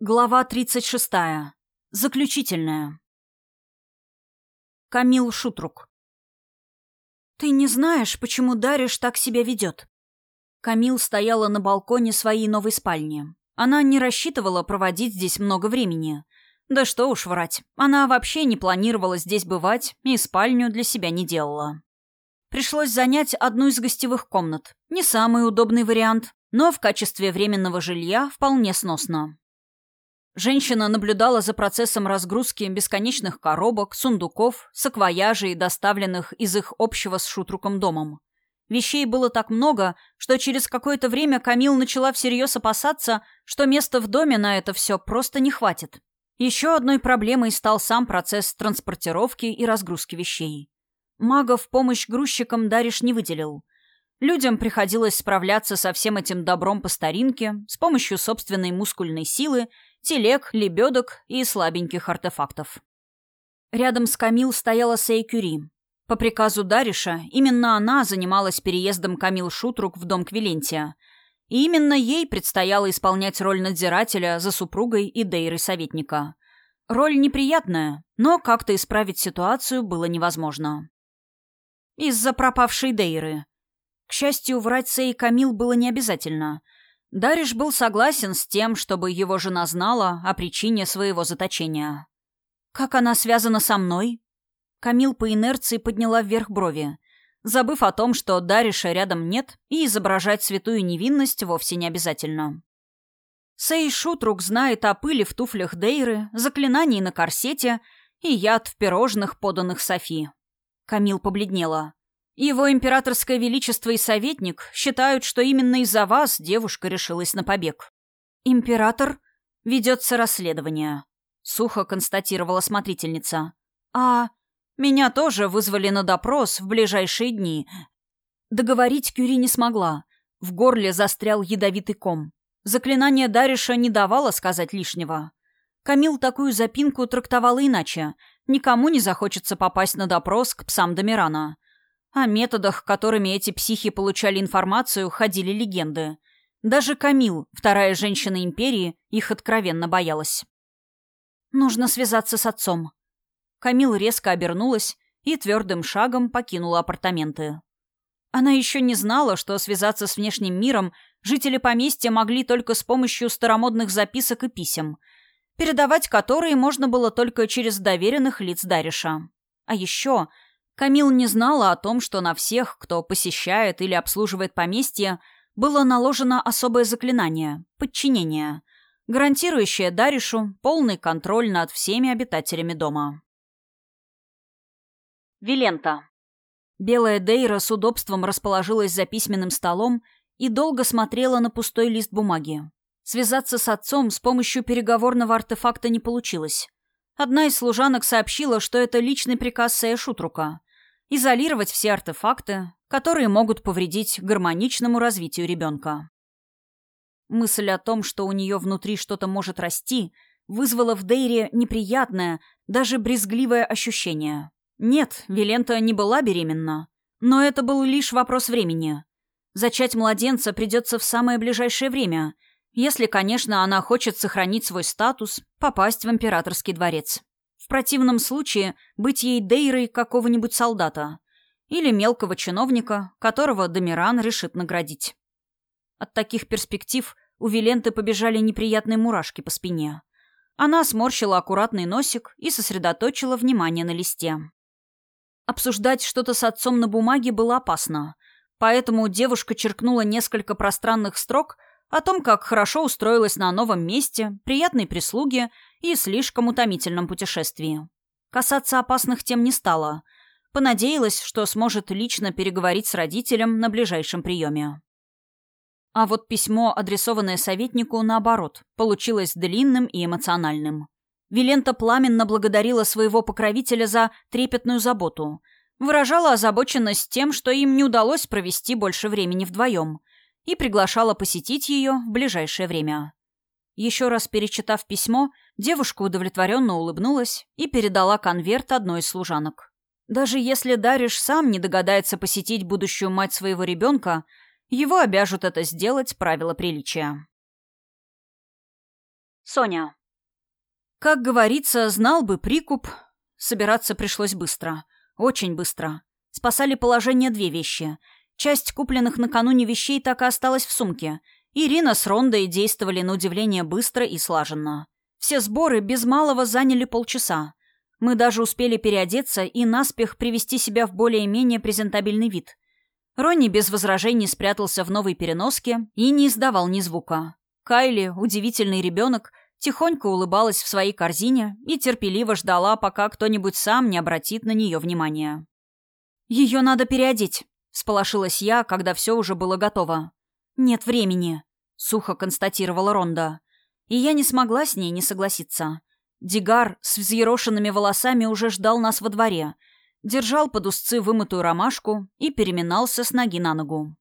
Глава 36. Заключительная. Камил Шутрук. «Ты не знаешь, почему Дариш так себя ведет?» Камил стояла на балконе своей новой спальни. Она не рассчитывала проводить здесь много времени. Да что уж врать, она вообще не планировала здесь бывать и спальню для себя не делала. Пришлось занять одну из гостевых комнат. Не самый удобный вариант, но в качестве временного жилья вполне сносно. Женщина наблюдала за процессом разгрузки бесконечных коробок, сундуков, саквояжей, доставленных из их общего с Шутруком домом. Вещей было так много, что через какое-то время Камил начала всерьез опасаться, что места в доме на это все просто не хватит. Еще одной проблемой стал сам процесс транспортировки и разгрузки вещей. Мага в помощь грузчикам Дариш не выделил. Людям приходилось справляться со всем этим добром по старинке, с помощью собственной мускульной силы телег, лебедок и слабеньких артефактов. Рядом с Камил стояла Сей Кюри. По приказу Дариша, именно она занималась переездом Камил Шутрук в дом Квилентия. И именно ей предстояло исполнять роль надзирателя за супругой и Дейрой советника. Роль неприятная, но как-то исправить ситуацию было невозможно. Из-за пропавшей Дейры. К счастью, врать Сей Камил было не обязательно — Дариш был согласен с тем, чтобы его жена знала о причине своего заточения. «Как она связана со мной?» Камил по инерции подняла вверх брови, забыв о том, что Дариша рядом нет, и изображать святую невинность вовсе не обязательно. Сей Шутрук знает о пыли в туфлях Дейры, заклинании на корсете и яд в пирожных, поданных Софи. Камил побледнела. Его императорское величество и советник считают, что именно из-за вас девушка решилась на побег. Император? Ведется расследование. Сухо констатировала смотрительница. А меня тоже вызвали на допрос в ближайшие дни. Договорить Кюри не смогла. В горле застрял ядовитый ком. Заклинание Дариша не давало сказать лишнего. Камил такую запинку трактовал иначе. Никому не захочется попасть на допрос к псам Домирана. О методах, которыми эти психи получали информацию, ходили легенды. Даже Камил, вторая женщина империи, их откровенно боялась. «Нужно связаться с отцом». Камил резко обернулась и твердым шагом покинула апартаменты. Она еще не знала, что связаться с внешним миром жители поместья могли только с помощью старомодных записок и писем, передавать которые можно было только через доверенных лиц Дариша. А еще Камил не знала о том, что на всех, кто посещает или обслуживает поместье, было наложено особое заклинание — подчинение, гарантирующее Даришу полный контроль над всеми обитателями дома. Вилента. Белая Дейра с удобством расположилась за письменным столом и долго смотрела на пустой лист бумаги. Связаться с отцом с помощью переговорного артефакта не получилось. Одна из служанок сообщила, что это личный приказ Сея Шутрука изолировать все артефакты, которые могут повредить гармоничному развитию ребенка. Мысль о том, что у нее внутри что-то может расти, вызвала в Дейре неприятное, даже брезгливое ощущение. Нет, Вилента не была беременна, но это был лишь вопрос времени. Зачать младенца придется в самое ближайшее время, если, конечно, она хочет сохранить свой статус, попасть в императорский дворец. В противном случае быть ей дейрой какого-нибудь солдата или мелкого чиновника, которого Домиран решит наградить. От таких перспектив у Виленты побежали неприятные мурашки по спине. Она сморщила аккуратный носик и сосредоточила внимание на листе. Обсуждать что-то с отцом на бумаге было опасно, поэтому девушка черкнула несколько пространных строк о том, как хорошо устроилась на новом месте, приятной прислуге и слишком утомительном путешествии. Касаться опасных тем не стала. Понадеялась, что сможет лично переговорить с родителем на ближайшем приеме. А вот письмо, адресованное советнику, наоборот, получилось длинным и эмоциональным. Вилента пламенно благодарила своего покровителя за трепетную заботу, выражала озабоченность тем, что им не удалось провести больше времени вдвоем, и приглашала посетить ее в ближайшее время. Еще раз перечитав письмо, девушка удовлетворенно улыбнулась и передала конверт одной из служанок. Даже если Дариш сам не догадается посетить будущую мать своего ребенка, его обяжут это сделать правила приличия. Соня. Как говорится, знал бы прикуп. Собираться пришлось быстро. Очень быстро. Спасали положение две вещи. Часть купленных накануне вещей так и осталась в сумке. Ирина с Рондой действовали на удивление быстро и слаженно. Все сборы без малого заняли полчаса. Мы даже успели переодеться и наспех привести себя в более-менее презентабельный вид. Ронни без возражений спрятался в новой переноске и не издавал ни звука. Кайли, удивительный ребенок, тихонько улыбалась в своей корзине и терпеливо ждала, пока кто-нибудь сам не обратит на нее внимания. «Ее надо переодеть», — сполошилась я, когда все уже было готово. «Нет времени», — сухо констатировала Ронда. И я не смогла с ней не согласиться. Дигар с взъерошенными волосами уже ждал нас во дворе, держал под узцы вымытую ромашку и переминался с ноги на ногу.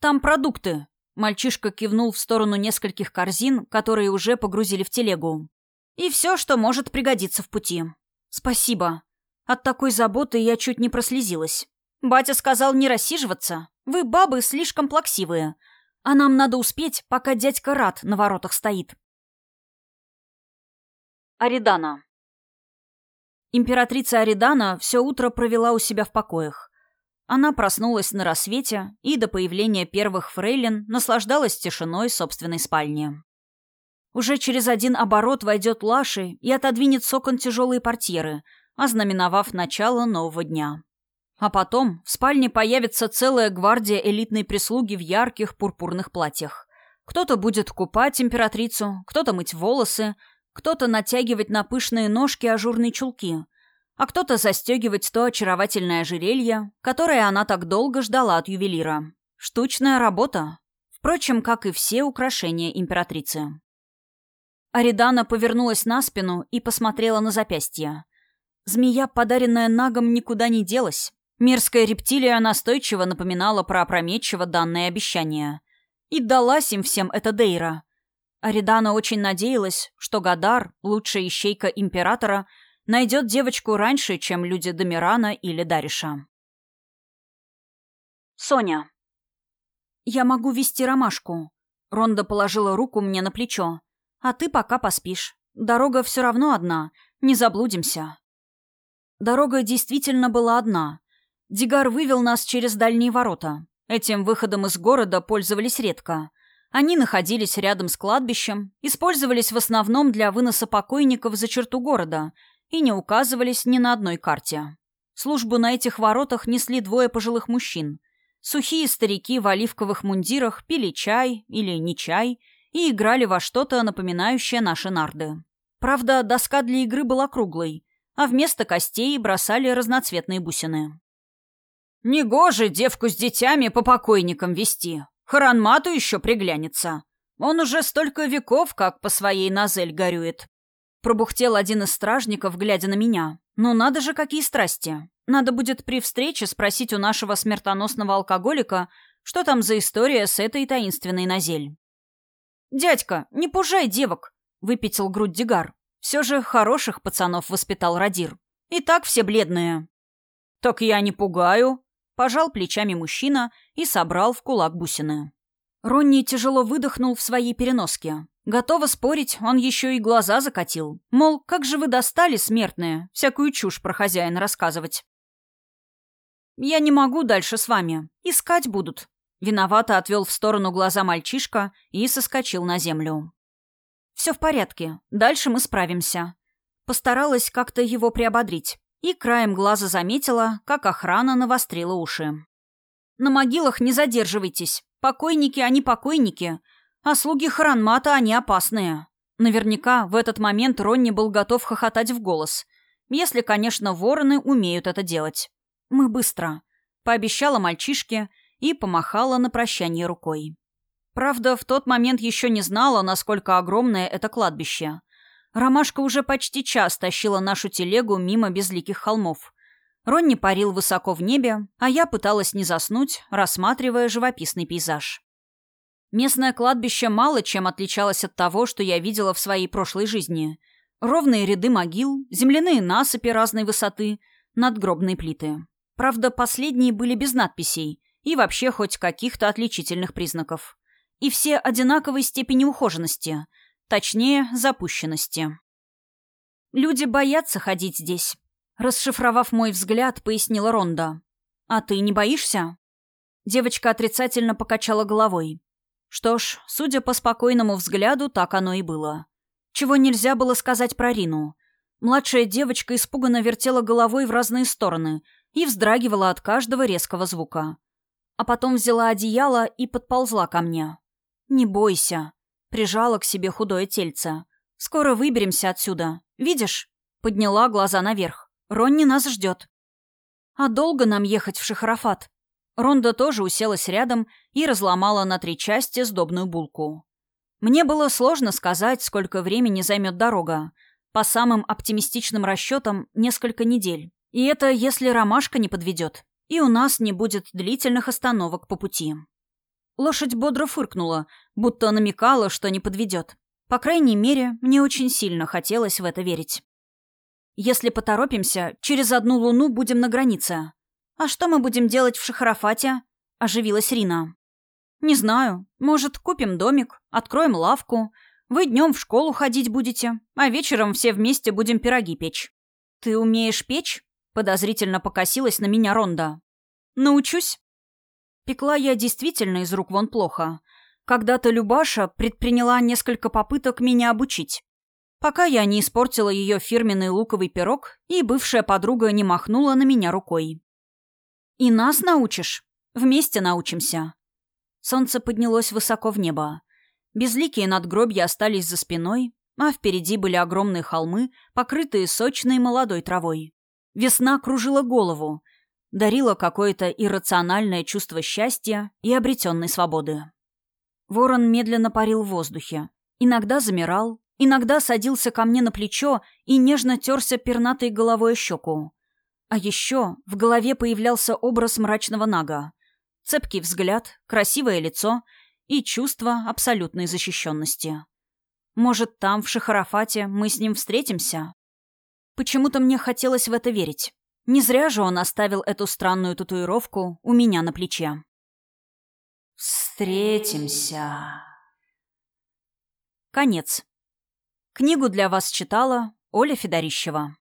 «Там продукты», — мальчишка кивнул в сторону нескольких корзин, которые уже погрузили в телегу. «И все, что может пригодиться в пути. Спасибо. От такой заботы я чуть не прослезилась. Батя сказал не рассиживаться. Вы, бабы, слишком плаксивые. А нам надо успеть, пока дядька Рад на воротах стоит». Аридана. Императрица Аридана все утро провела у себя в покоях. Она проснулась на рассвете и до появления первых фрейлин наслаждалась тишиной собственной спальни. Уже через один оборот войдет Лаши и отодвинет с окон тяжелые портьеры, ознаменовав начало нового дня. А потом в спальне появится целая гвардия элитной прислуги в ярких пурпурных платьях. Кто-то будет купать императрицу, кто-то мыть волосы, кто-то натягивать на пышные ножки ажурные чулки, а кто-то застегивать то очаровательное ожерелье, которое она так долго ждала от ювелира. Штучная работа. Впрочем, как и все украшения императрицы. Аридана повернулась на спину и посмотрела на запястье. Змея, подаренная Нагом, никуда не делась. Мерзкая рептилия настойчиво напоминала про опрометчиво данное обещание. И далась им всем эта Дейра — Аридана очень надеялась, что Гадар, лучшая ищейка императора, найдет девочку раньше, чем люди Домирана или Дариша. Соня. «Я могу вести ромашку». Ронда положила руку мне на плечо. «А ты пока поспишь. Дорога все равно одна. Не заблудимся». Дорога действительно была одна. Дигар вывел нас через дальние ворота. Этим выходом из города пользовались редко — они находились рядом с кладбищем, использовались в основном для выноса покойников за черту города и не указывались ни на одной карте. Службу на этих воротах несли двое пожилых мужчин. Сухие старики в оливковых мундирах пили чай или не чай и играли во что-то, напоминающее наши нарды. Правда, доска для игры была круглой, а вместо костей бросали разноцветные бусины. «Негоже девку с детьми по покойникам вести», Харанмату еще приглянется. Он уже столько веков, как по своей Назель горюет. Пробухтел один из стражников, глядя на меня. Ну надо же, какие страсти. Надо будет при встрече спросить у нашего смертоносного алкоголика, что там за история с этой таинственной Назель. «Дядька, не пужай девок!» — выпятил грудь Дигар. «Все же хороших пацанов воспитал Радир. И так все бледные». «Так я не пугаю», Пожал плечами мужчина и собрал в кулак бусины. Ронни тяжело выдохнул в своей переноске. Готово спорить, он еще и глаза закатил. Мол, как же вы достали, смертные, всякую чушь про хозяина рассказывать. «Я не могу дальше с вами. Искать будут». Виновато отвел в сторону глаза мальчишка и соскочил на землю. «Все в порядке. Дальше мы справимся». Постаралась как-то его приободрить и краем глаза заметила, как охрана навострила уши. «На могилах не задерживайтесь. Покойники, они покойники. А слуги хранмата, они опасные». Наверняка в этот момент Ронни был готов хохотать в голос. Если, конечно, вороны умеют это делать. «Мы быстро», — пообещала мальчишке и помахала на прощание рукой. Правда, в тот момент еще не знала, насколько огромное это кладбище — Ромашка уже почти час тащила нашу телегу мимо безликих холмов. Ронни парил высоко в небе, а я пыталась не заснуть, рассматривая живописный пейзаж. Местное кладбище мало чем отличалось от того, что я видела в своей прошлой жизни. Ровные ряды могил, земляные насыпи разной высоты, надгробные плиты. Правда, последние были без надписей и вообще хоть каких-то отличительных признаков. И все одинаковой степени ухоженности – Точнее, запущенности. Люди боятся ходить здесь. Расшифровав мой взгляд, пояснила Ронда. «А ты не боишься?» Девочка отрицательно покачала головой. Что ж, судя по спокойному взгляду, так оно и было. Чего нельзя было сказать про Рину. Младшая девочка испуганно вертела головой в разные стороны и вздрагивала от каждого резкого звука. А потом взяла одеяло и подползла ко мне. «Не бойся», — прижала к себе худое тельце. «Скоро выберемся отсюда. Видишь?» Подняла глаза наверх. «Ронни нас ждет». «А долго нам ехать в Шахарафат?» Ронда тоже уселась рядом и разломала на три части сдобную булку. Мне было сложно сказать, сколько времени займет дорога. По самым оптимистичным расчетам, несколько недель. И это если ромашка не подведет. И у нас не будет длительных остановок по пути. Лошадь бодро фыркнула, будто намекала, что не подведет. По крайней мере, мне очень сильно хотелось в это верить. Если поторопимся, через одну луну будем на границе. «А что мы будем делать в Шахарафате?» — оживилась Рина. «Не знаю. Может, купим домик, откроем лавку. Вы днем в школу ходить будете, а вечером все вместе будем пироги печь». «Ты умеешь печь?» — подозрительно покосилась на меня Ронда. «Научусь». Пекла я действительно из рук вон плохо. Когда-то Любаша предприняла несколько попыток меня обучить. Пока я не испортила ее фирменный луковый пирог, и бывшая подруга не махнула на меня рукой. «И нас научишь? Вместе научимся». Солнце поднялось высоко в небо. Безликие надгробья остались за спиной, а впереди были огромные холмы, покрытые сочной молодой травой. Весна кружила голову, дарила какое-то иррациональное чувство счастья и обретенной свободы. Ворон медленно парил в воздухе. Иногда замирал, иногда садился ко мне на плечо и нежно терся пернатой головой о щеку. А еще в голове появлялся образ мрачного нага. Цепкий взгляд, красивое лицо и чувство абсолютной защищенности. Может, там, в Шахарафате, мы с ним встретимся? Почему-то мне хотелось в это верить. Не зря же он оставил эту странную татуировку у меня на плече. «Встретимся». Конец. Книгу для вас читала Оля Федорищева.